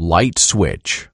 Light switch.